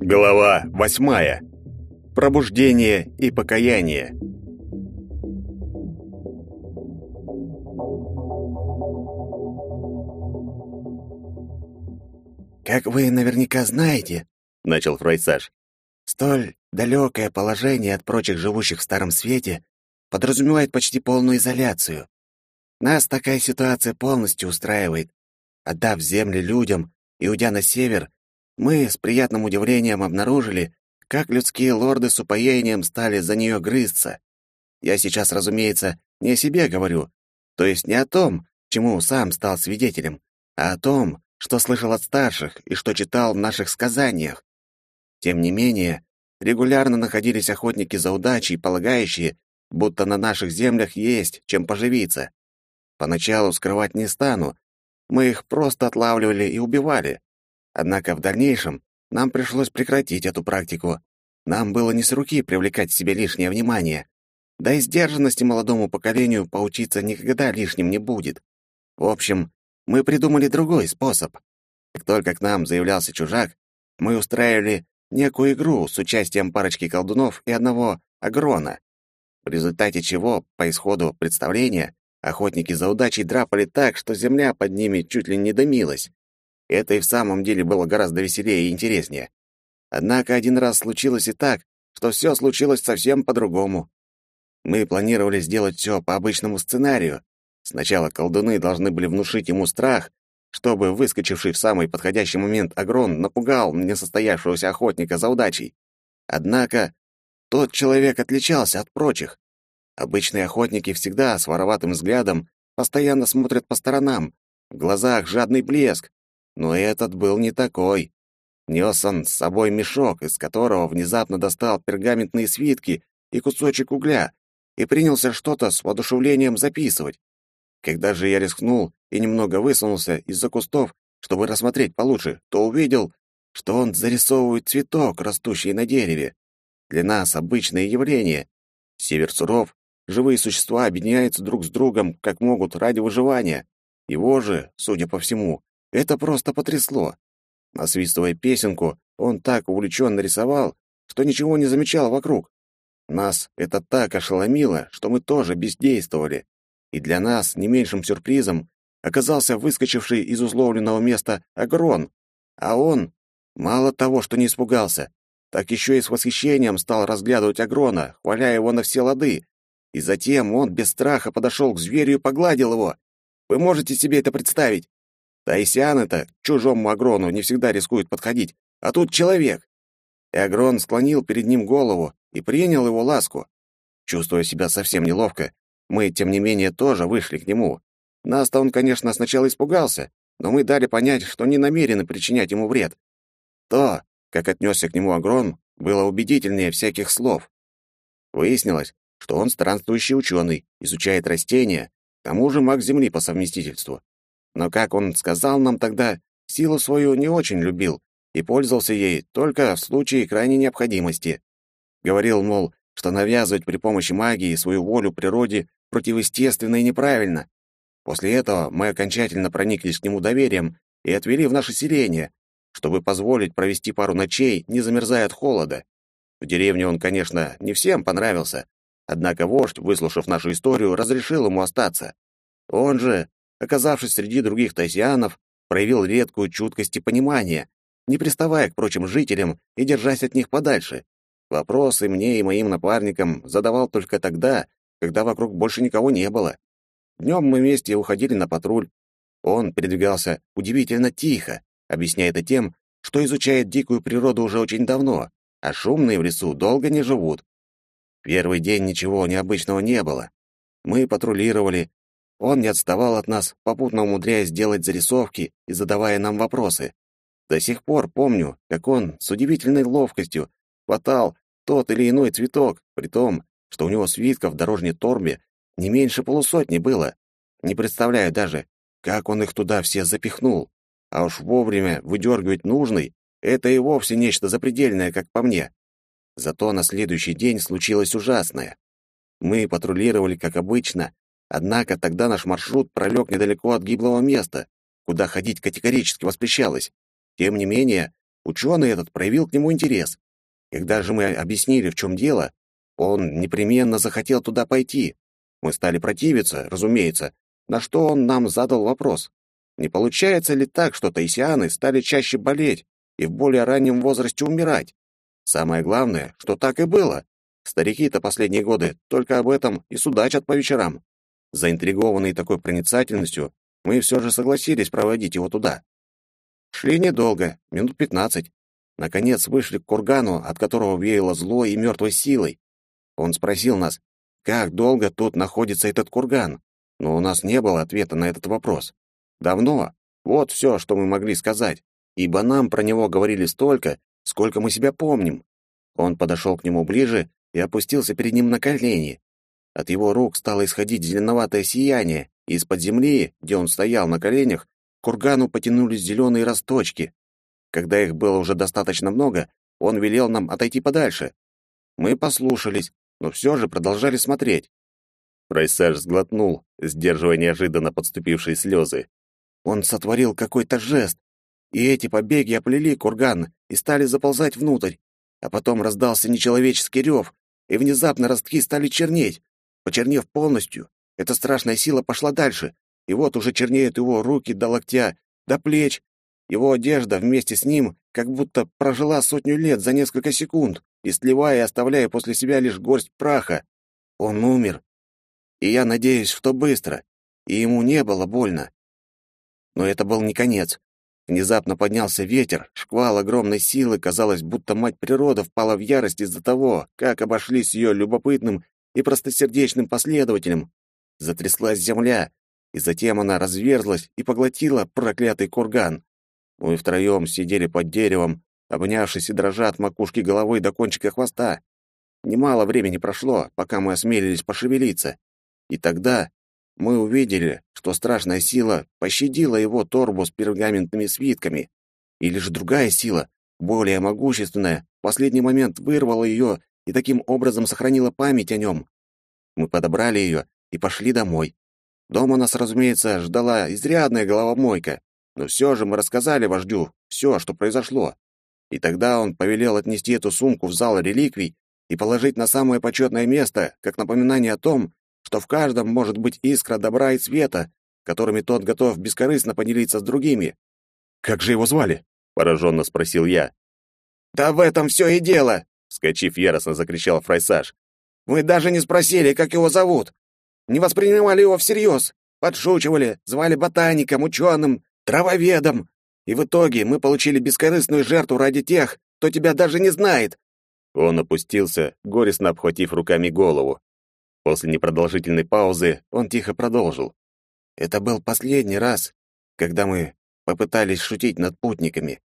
Глава восьмая. Пробуждение и покаяние. «Как вы наверняка знаете, — начал Фройсаж, — столь далекое положение от прочих живущих в Старом Свете подразумевает почти полную изоляцию. Нас такая ситуация полностью устраивает. Отдав земли людям и уйдя на север, мы с приятным удивлением обнаружили, как людские лорды с упоением стали за нее грызться. Я сейчас, разумеется, не о себе говорю, то есть не о том, чему сам стал свидетелем, а о том, что слышал от старших и что читал в наших сказаниях. Тем не менее, регулярно находились охотники за удачей, полагающие, будто на наших землях есть чем поживиться. Поначалу скрывать не стану, мы их просто отлавливали и убивали. Однако в дальнейшем нам пришлось прекратить эту практику. Нам было не с руки привлекать к себе лишнее внимание. Да и сдержанности молодому поколению поучиться никогда лишним не будет. В общем, мы придумали другой способ. Как только к нам заявлялся чужак, мы устраивали некую игру с участием парочки колдунов и одного агрона, в результате чего, по исходу представления, охотники за удачей драпали так, что земля под ними чуть ли не дымилась. Это и в самом деле было гораздо веселее и интереснее. Однако один раз случилось и так, что все случилось совсем по-другому. Мы планировали сделать все по обычному сценарию. Сначала колдуны должны были внушить ему страх, чтобы выскочивший в самый подходящий момент агрон напугал несостоявшегося охотника за удачей. Однако тот человек отличался от прочих. Обычные охотники всегда с вороватым взглядом постоянно смотрят по сторонам, в глазах жадный блеск, но этот был не такой. Нес он с собой мешок, из которого внезапно достал пергаментные свитки и кусочек угля, и принялся что-то с воодушевлением записывать. Когда же я рискнул и немного высунулся из-за кустов, чтобы рассмотреть получше, то увидел, что он зарисовывает цветок, растущий на дереве. Для нас обычное явление. Север суров, живые существа объединяются друг с другом, как могут, ради выживания. Его же, судя по всему, это просто потрясло. Насвистывая песенку, он так увлеченно рисовал, что ничего не замечал вокруг. Нас это так ошеломило, что мы тоже бездействовали. И для нас не меньшим сюрпризом оказался выскочивший из условленного места Агрон. А он, мало того, что не испугался, так еще и с восхищением стал разглядывать Агрона, хваля его на все лады. И затем он без страха подошел к зверю и погладил его. Вы можете себе это представить? Таисиан это к чужому Агрону не всегда рискует подходить, а тут человек. И Агрон склонил перед ним голову и принял его ласку. Чувствуя себя совсем неловко, мы, тем не менее, тоже вышли к нему. Нас-то он, конечно, сначала испугался, но мы дали понять, что не намерены причинять ему вред. То, как отнесся к нему Агрон, было убедительнее всяких слов. Выяснилось, что он странствующий ученый, изучает растения, к тому же маг Земли по совместительству. Но, как он сказал нам тогда, силу свою не очень любил и пользовался ей только в случае крайней необходимости. Говорил, мол, что навязывать при помощи магии свою волю природе противоестественно и неправильно. После этого мы окончательно прониклись к нему доверием и отвели в наше селение, чтобы позволить провести пару ночей, не замерзая от холода. В деревне он, конечно, не всем понравился, однако вождь, выслушав нашу историю, разрешил ему остаться. Он же, оказавшись среди других тайсианов, проявил редкую чуткость и понимание, не приставая к прочим жителям и держась от них подальше. Вопросы мне и моим напарникам задавал только тогда, когда вокруг больше никого не было. Днем мы вместе уходили на патруль. Он передвигался удивительно тихо, объясняя это тем, что изучает дикую природу уже очень давно, а шумные в лесу долго не живут. Первый день ничего необычного не было. Мы патрулировали. Он не отставал от нас, попутно умудряясь делать зарисовки и задавая нам вопросы. До сих пор помню, как он с удивительной ловкостью хватал тот или иной цветок, при том, что у него свитков в дорожной торбе не меньше полусотни было. Не представляю даже, как он их туда все запихнул. А уж вовремя выдергивать нужный — это и вовсе нечто запредельное, как по мне. Зато на следующий день случилось ужасное. Мы патрулировали, как обычно, Однако тогда наш маршрут пролег недалеко от гиблого места, куда ходить категорически воспрещалось. Тем не менее, ученый этот проявил к нему интерес. Когда же мы объяснили, в чем дело, он непременно захотел туда пойти. Мы стали противиться, разумеется, на что он нам задал вопрос. Не получается ли так, что таисианы стали чаще болеть и в более раннем возрасте умирать? Самое главное, что так и было. Старики-то последние годы только об этом и судачат по вечерам. Заинтригованные такой проницательностью, мы все же согласились проводить его туда. Шли недолго, минут пятнадцать. Наконец вышли к кургану, от которого веяло злой и мертвой силой. Он спросил нас, как долго тут находится этот курган, но у нас не было ответа на этот вопрос. Давно. Вот все, что мы могли сказать, ибо нам про него говорили столько, сколько мы себя помним. Он подошел к нему ближе и опустился перед ним на колени. От его рук стало исходить зеленоватое сияние, и из-под земли, где он стоял на коленях, к кургану потянулись зеленые росточки. Когда их было уже достаточно много, он велел нам отойти подальше. Мы послушались, но все же продолжали смотреть. Прайсаж сглотнул, сдерживая неожиданно подступившие слезы. Он сотворил какой-то жест, и эти побеги оплели курган и стали заползать внутрь. А потом раздался нечеловеческий рев, и внезапно ростки стали чернеть. Почернев полностью, эта страшная сила пошла дальше, и вот уже чернеют его руки до локтя, до плеч. Его одежда вместе с ним как будто прожила сотню лет за несколько секунд, и сливая и оставляя после себя лишь горсть праха. Он умер. И я надеюсь, что быстро, и ему не было больно. Но это был не конец. Внезапно поднялся ветер, шквал огромной силы, казалось, будто мать природа впала в ярость из-за того, как обошлись ее любопытным и простосердечным последователем. Затряслась земля, и затем она разверзлась и поглотила проклятый курган. Мы втроем сидели под деревом, обнявшись и дрожа от макушки головы до кончика хвоста. Немало времени прошло, пока мы осмелились пошевелиться. И тогда мы увидели, что страшная сила пощадила его торбу с пергаментными свитками. Или же другая сила, более могущественная, в последний момент вырвала ее и таким образом сохранила память о нем. Мы подобрали ее и пошли домой. Дома нас, разумеется, ждала изрядная головомойка, но все же мы рассказали вождю все, что произошло. И тогда он повелел отнести эту сумку в зал реликвий и положить на самое почетное место, как напоминание о том, что в каждом может быть искра добра и света, которыми тот готов бескорыстно поделиться с другими. «Как же его звали?» — пораженно спросил я. «Да в этом все и дело!» — скачив яростно закричал Фрайсаж. «Мы даже не спросили, как его зовут. Не воспринимали его всерьез. Подшучивали, звали ботаником, ученым, травоведом. И в итоге мы получили бескорыстную жертву ради тех, кто тебя даже не знает». Он опустился, горестно обхватив руками голову. После непродолжительной паузы он тихо продолжил. «Это был последний раз, когда мы попытались шутить над путниками.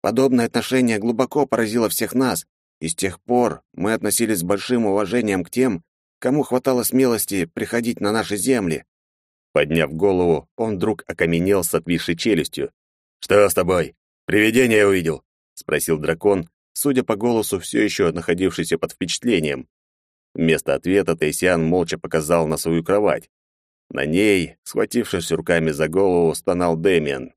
Подобное отношение глубоко поразило всех нас, и с тех пор мы относились с большим уважением к тем, кому хватало смелости приходить на наши земли». Подняв голову, он вдруг окаменел с отвисшей челюстью. «Что с тобой? Привидение увидел?» — спросил дракон, судя по голосу, все еще находившийся под впечатлением. Вместо ответа Тайсиан молча показал на свою кровать. На ней, схватившись руками за голову, стонал Дэмиан.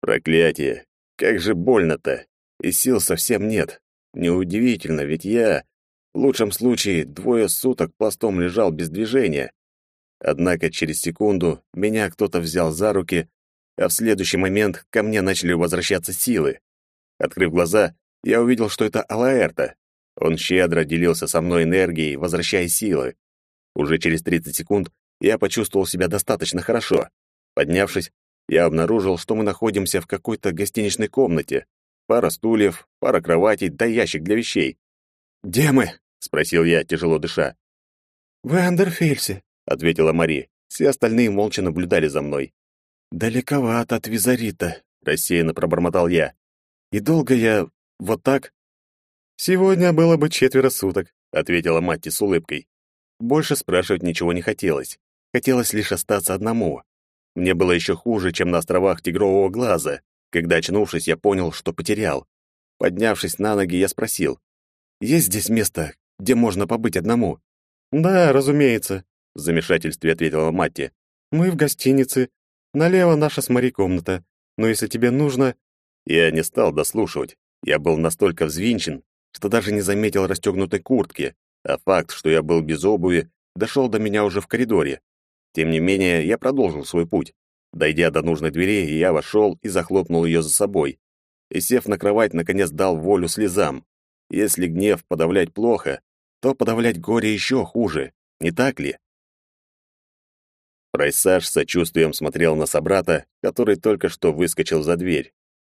Проклятие! Как же больно-то! И сил совсем нет. Неудивительно, ведь я, в лучшем случае, двое суток пластом лежал без движения. Однако через секунду меня кто-то взял за руки, а в следующий момент ко мне начали возвращаться силы. Открыв глаза, я увидел, что это Алаэрта. Он щедро делился со мной энергией, возвращая силы. Уже через 30 секунд я почувствовал себя достаточно хорошо. Поднявшись, я обнаружил, что мы находимся в какой-то гостиничной комнате. Пара стульев, пара кроватей, да ящик для вещей. «Где мы?» — спросил я, тяжело дыша. «В Андерфельсе», — ответила Мари. Все остальные молча наблюдали за мной. «Далековато от Визарита», — рассеянно пробормотал я. «И долго я вот так?» «Сегодня было бы четверо суток», — ответила Матти с улыбкой. Больше спрашивать ничего не хотелось. Хотелось лишь остаться одному. Мне было еще хуже, чем на островах Тигрового Глаза, когда, очнувшись, я понял, что потерял. Поднявшись на ноги, я спросил. «Есть здесь место, где можно побыть одному?» «Да, разумеется. в замешательстве ответила Матти. Мы в гостинице. Налево наша с Мари комната. Но если тебе нужно...» Я не стал дослушивать. Я был настолько взвинчен, что даже не заметил расстегнутой куртки, а факт, что я был без обуви, дошел до меня уже в коридоре. Тем не менее, я продолжил свой путь. Дойдя до нужной двери, я вошел и захлопнул ее за собой. И, сев на кровать, наконец дал волю слезам. Если гнев подавлять плохо, то подавлять горе еще хуже, не так ли? Прайсаж с сочувствием смотрел на собрата, который только что выскочил за дверь.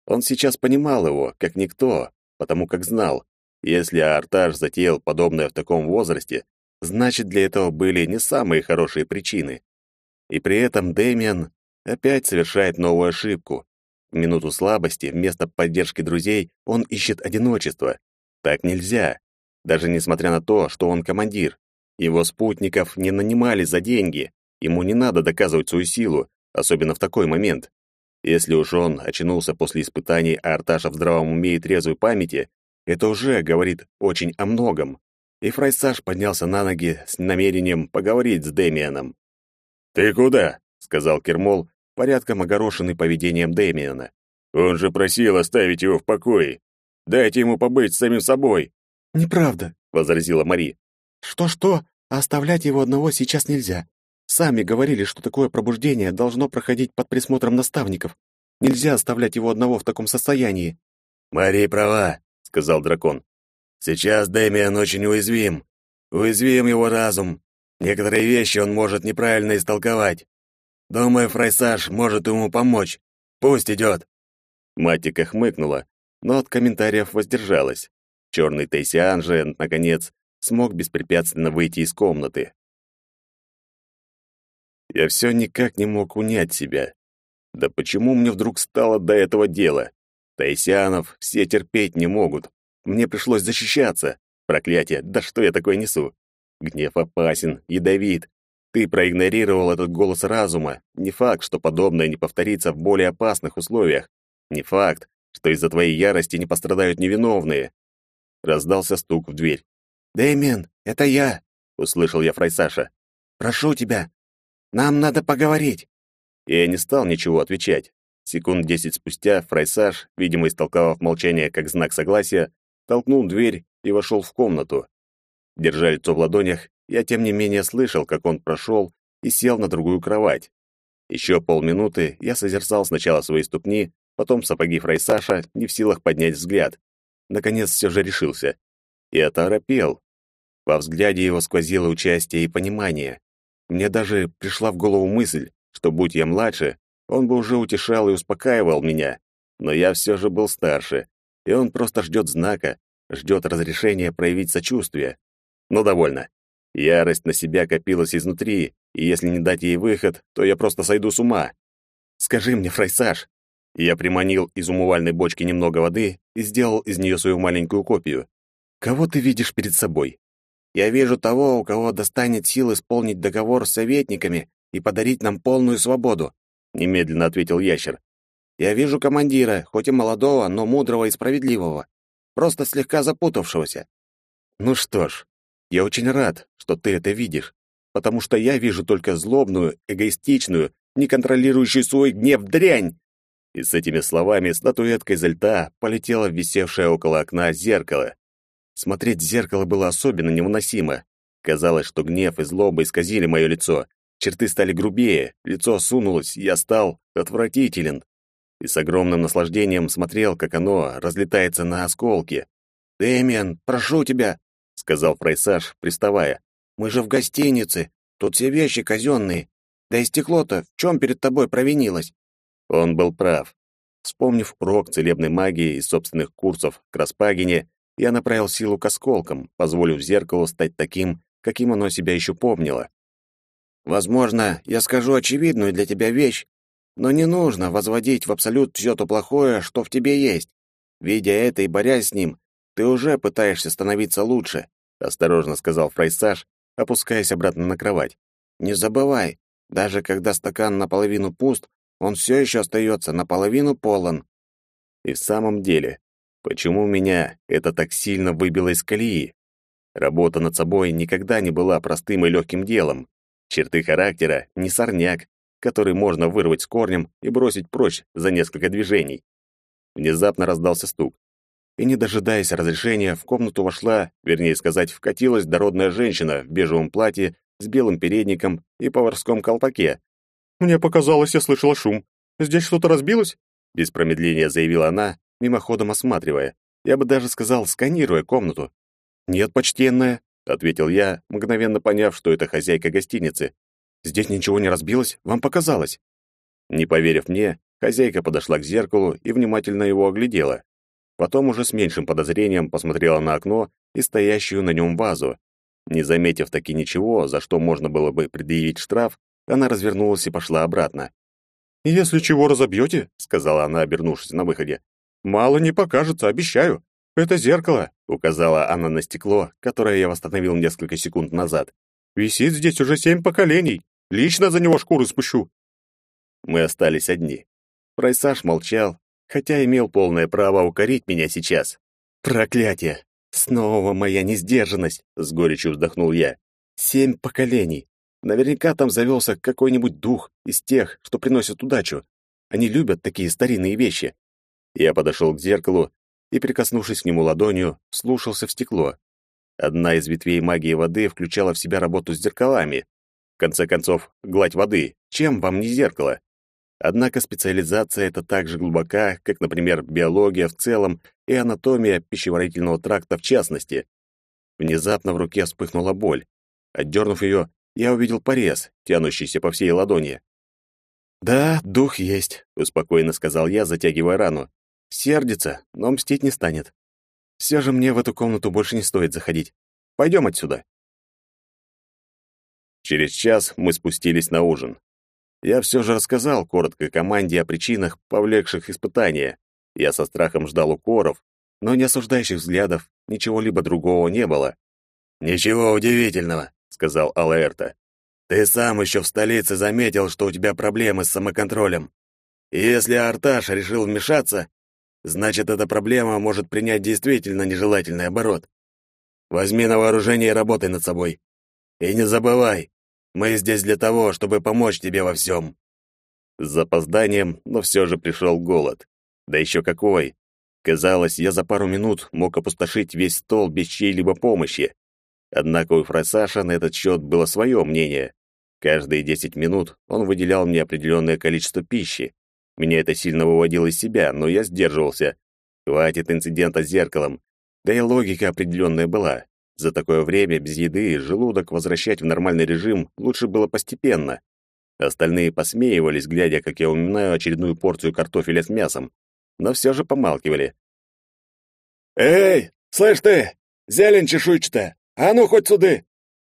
Он сейчас понимал его, как никто, потому как знал, если Арташ затеял подобное в таком возрасте, значит, для этого были не самые хорошие причины. И при этом Дэмиан опять совершает новую ошибку. В минуту слабости вместо поддержки друзей он ищет одиночество. Так нельзя. Даже несмотря на то, что он командир. Его спутников не нанимали за деньги. Ему не надо доказывать свою силу, особенно в такой момент. Если уж он очнулся после испытаний, а Арташа в здравом уме и трезвой памяти, это уже говорит очень о многом. И Фрайсаж поднялся на ноги с намерением поговорить с Дэмианом. «Ты куда?» — сказал Кермол, порядком огорошенный поведением Дэмиана. «Он же просил оставить его в покое. Дайте ему побыть с самим собой». «Неправда», — возразила Мари. «Что-что, оставлять его одного сейчас нельзя. Сами говорили, что такое пробуждение должно проходить под присмотром наставников. Нельзя оставлять его одного в таком состоянии». «Мари права», — сказал дракон. «Сейчас Дэмиан очень уязвим. Уязвим его разум. Некоторые вещи он может неправильно истолковать. Думаю, Фрайсаж может ему помочь. Пусть идет». Матика хмыкнула, но от комментариев воздержалась. Черный Тейсиан же, наконец, смог беспрепятственно выйти из комнаты. Я все никак не мог унять себя. Да почему мне вдруг стало до этого дела? Таисианов все терпеть не могут. Мне пришлось защищаться. Проклятие, да что я такое несу? Гнев опасен, ядовит. Ты проигнорировал этот голос разума. Не факт, что подобное не повторится в более опасных условиях. Не факт, что из-за твоей ярости не пострадают невиновные. Раздался стук в дверь. «Дэмиан, это я!» — услышал я Фрайсаша. «Прошу тебя, нам надо поговорить». Я не стал ничего отвечать. Секунд десять спустя Фрайсаж, видимо, истолковав молчание как знак согласия, толкнул дверь и вошел в комнату. Держа лицо в ладонях, я тем не менее слышал, как он прошел и сел на другую кровать. Еще полминуты я созерцал сначала свои ступни, потом сапоги Фрайсаша, не в силах поднять взгляд. Наконец все же решился. И оторопел. Во взгляде его сквозило участие и понимание. Мне даже пришла в голову мысль, что будь я младше, он бы уже утешал и успокаивал меня. Но я все же был старше, и он просто ждет знака, ждет разрешения проявить сочувствие. Но довольно. Ярость на себя копилась изнутри, и если не дать ей выход, то я просто сойду с ума. «Скажи мне, Фрайсаж!» Я приманил из умывальной бочки немного воды и сделал из нее свою маленькую копию. «Кого ты видишь перед собой?» Я вижу того, у кого достанет сил исполнить договор с советниками и подарить нам полную свободу, немедленно ответил ящер. Я вижу командира, хоть и молодого, но мудрого и справедливого, просто слегка запутавшегося. Ну что ж, я очень рад, что ты это видишь, потому что я вижу только злобную, эгоистичную, не контролирующую свой гнев дрянь. И с этими словами статуэткой изо льда полетела в висевшее около окна зеркало. Смотреть в зеркало было особенно невыносимо. Казалось, что гнев и злоба исказили мое лицо. Черты стали грубее, лицо осунулось, я стал отвратителен. И с огромным наслаждением смотрел, как оно разлетается на осколки. «Дэмиан, прошу тебя», — сказал Фрайсаж, приставая. «Мы же в гостинице, тут все вещи казенные. Да и стекло-то в чем перед тобой провинилось?» Он был прав. Вспомнив урок целебной магии из собственных курсов к Распагине, я направил силу к осколкам, позволив зеркалу стать таким, каким оно себя еще помнило. Возможно, я скажу очевидную для тебя вещь, но не нужно возводить в абсолют все то плохое, что в тебе есть. Видя это и борясь с ним, ты уже пытаешься становиться лучше, осторожно сказал Фрайсаж, опускаясь обратно на кровать. Не забывай, даже когда стакан наполовину пуст, он все еще остается наполовину полон. И в самом деле, Почему меня это так сильно выбило из колеи? Работа над собой никогда не была простым и легким делом. Черты характера не сорняк, который можно вырвать с корнем и бросить прочь за несколько движений. Внезапно раздался стук. И, не дожидаясь разрешения, в комнату вошла, вернее сказать, вкатилась дородная женщина в бежевом платье с белым передником и поварском колпаке. «Мне показалось, я слышала шум. Здесь что-то разбилось?» Без промедления заявила она, мимоходом осматривая. Я бы даже сказал, сканируя комнату. «Нет, почтенная», — ответил я, мгновенно поняв, что это хозяйка гостиницы. «Здесь ничего не разбилось, вам показалось». Не поверив мне, хозяйка подошла к зеркалу и внимательно его оглядела. Потом уже с меньшим подозрением посмотрела на окно и стоящую на нем вазу. Не заметив таки ничего, за что можно было бы предъявить штраф, она развернулась и пошла обратно. «Если чего разобьете», — сказала она, обернувшись на выходе, — «мало не покажется, обещаю. Это зеркало», — указала она на стекло, которое я восстановил несколько секунд назад. «Висит здесь уже семь поколений. Лично за него шкуру спущу». Мы остались одни. Прайсаж молчал, хотя имел полное право укорить меня сейчас. Проклятие! Снова моя несдержанность, с горечью вздохнул я. Семь поколений. Наверняка там завелся какой-нибудь дух из тех, что приносят удачу. Они любят такие старинные вещи. Я подошел к зеркалу и, прикоснувшись к нему ладонью, слушался в стекло. Одна из ветвей магии воды включала в себя работу с зеркалами. В конце концов, гладь воды. Чем вам не зеркало? Однако специализация эта так же глубока, как, например, биология в целом и анатомия пищеварительного тракта в частности. Внезапно в руке вспыхнула боль. Отдернув ее, я увидел порез, тянущийся по всей ладони. «Да, дух есть», — успокоенно сказал я, затягивая рану. «Сердится, но мстить не станет. Все же мне в эту комнату больше не стоит заходить. Пойдем отсюда». Через час мы спустились на ужин. Я все же рассказал коротко команде о причинах, повлекших испытания. Я со страхом ждал укоров, но не осуждающих взглядов, ничего либо другого не было. «Ничего удивительного», — сказал Алаэрта. «Ты сам еще в столице заметил, что у тебя проблемы с самоконтролем. И если Арташ решил вмешаться, значит, эта проблема может принять действительно нежелательный оборот. Возьми на вооружение и работай над собой. И не забывай, мы здесь для того, чтобы помочь тебе во всем». С запозданием, но все же пришел голод. Да еще какой! Казалось, я за пару минут мог опустошить весь стол без чьей-либо помощи. Однако у Фрасаша на этот счет было свое мнение. Каждые десять минут он выделял мне определенное количество пищи. Меня это сильно выводило из себя, но я сдерживался. Хватит инцидента с зеркалом. Да и логика определенная была. За такое время без еды желудок возвращать в нормальный режим лучше было постепенно. Остальные посмеивались, глядя, как я уминаю очередную порцию картофеля с мясом, но все же помалкивали. «Эй, слышь ты, зелень чешуйчатая, а ну хоть сюда!»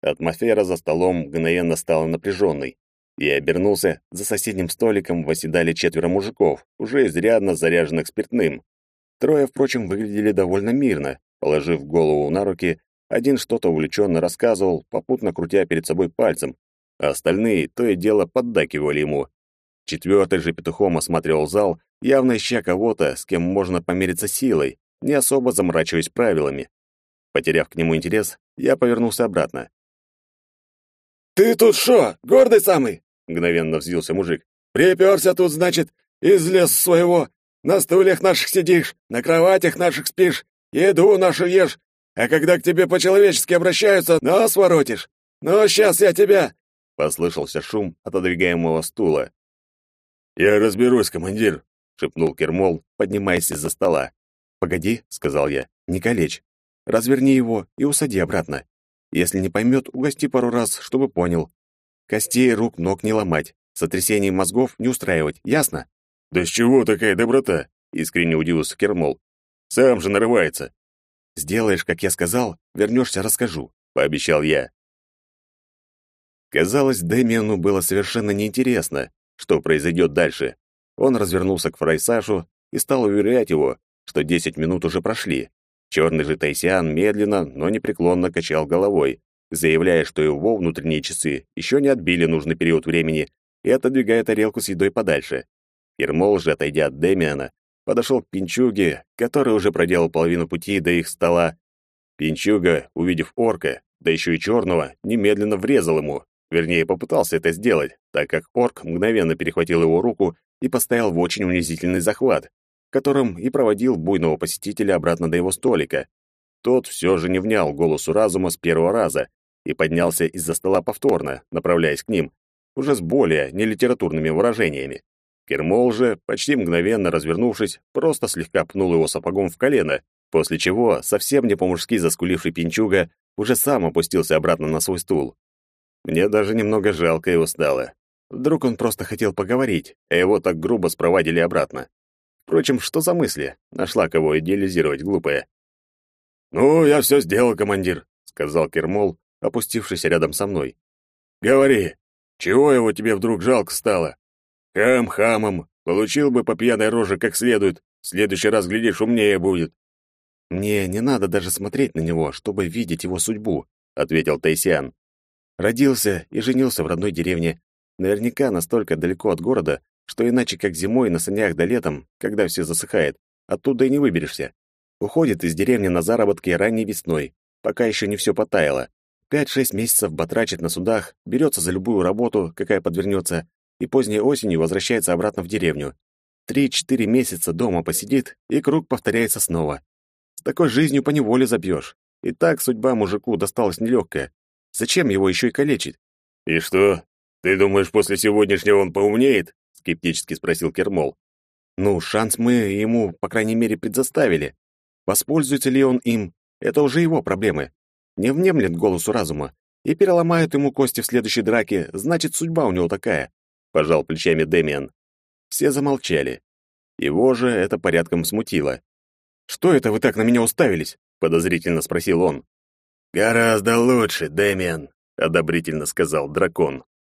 Атмосфера за столом мгновенно стала напряженной. Я обернулся, за соседним столиком восседали четверо мужиков, уже изрядно заряженных спиртным. Трое, впрочем, выглядели довольно мирно, положив голову на руки один что-то увлеченно рассказывал, попутно крутя перед собой пальцем, а остальные то и дело поддакивали ему. Четвертый же петухом осматривал зал, явно ища кого-то, с кем можно помериться силой, не особо заморачиваясь правилами. Потеряв к нему интерес, я повернулся обратно. «Ты тут шо, гордый самый?» — мгновенно взвился мужик. «Приперся тут, значит, из леса своего. На стульях наших сидишь, на кроватях наших спишь, еду нашу ешь, а когда к тебе по-человечески обращаются, нос воротишь. Ну, сейчас я тебя...» Послышался шум отодвигаемого стула. «Я разберусь, командир», — шепнул Кермол, поднимаясь из-за стола. «Погоди», — сказал я, — «не калечь. Разверни его и усади обратно. Если не поймет, угости пару раз, чтобы понял. Костей рук ног не ломать, сотрясение мозгов не устраивать, ясно?» «Да с чего такая доброта?» — искренне удивился Кермол. «Сам же нарывается». Сделаешь, как я сказал, вернешься, расскажу», — пообещал я. Казалось, Дэмиану было совершенно неинтересно, что произойдет дальше. Он развернулся к Фрайсашу и стал уверять его, что десять минут уже прошли. Черный же Тайсиан медленно, но непреклонно качал головой, заявляя, что его внутренние часы еще не отбили нужный период времени и отодвигая тарелку с едой подальше. Ермол же, отойдя от Дэмиана, подошел к Пинчуге, который уже проделал половину пути до их стола. Пинчуга, увидев орка, да еще и черного, немедленно врезал ему. Вернее, попытался это сделать, так как орк мгновенно перехватил его руку и поставил в очень унизительный захват, которым и проводил буйного посетителя обратно до его столика. Тот все же не внял голосу разума с первого раза и поднялся из-за стола повторно, направляясь к ним, уже с более нелитературными выражениями. Кермол же, почти мгновенно развернувшись, просто слегка пнул его сапогом в колено, после чего, совсем не по-мужски заскуливший пинчуга, уже сам опустился обратно на свой стул. Мне даже немного жалко его стало. Вдруг он просто хотел поговорить, а его так грубо спровадили обратно. Впрочем, что за мысли? Нашла кого идеализировать глупая. «Ну, я все сделал, командир», — сказал Кермол, опустившись рядом со мной. «Говори, чего его тебе вдруг жалко стало? Хам хамом, получил бы по пьяной роже как следует, в следующий раз, глядишь, умнее будет». «Мне не надо даже смотреть на него, чтобы видеть его судьбу», — ответил Тайсиан. «Родился и женился в родной деревне, наверняка настолько далеко от города, что иначе как зимой на санях да летом, когда все засыхает, оттуда и не выберешься. Уходит из деревни на заработки ранней весной, пока еще не все потаяло. Пять-шесть месяцев батрачит на судах, берется за любую работу, какая подвернется, и поздней осенью возвращается обратно в деревню. Три-четыре месяца дома посидит, и круг повторяется снова. С такой жизнью поневоле забьешь. И так судьба мужику досталась нелегкая. Зачем его еще и калечить? «И что, ты думаешь, после сегодняшнего он поумнеет?» — скептически спросил Кермол. «Ну, шанс мы ему, по крайней мере, предоставили. Воспользуется ли он им, это уже его проблемы. Не внемлет голосу разума и переломает ему кости в следующей драке, значит, судьба у него такая», — пожал плечами Дэмиан. Все замолчали. Его же это порядком смутило. «Что это вы так на меня уставились?» — подозрительно спросил он. «Гораздо лучше, Дэмиан», — одобрительно сказал дракон.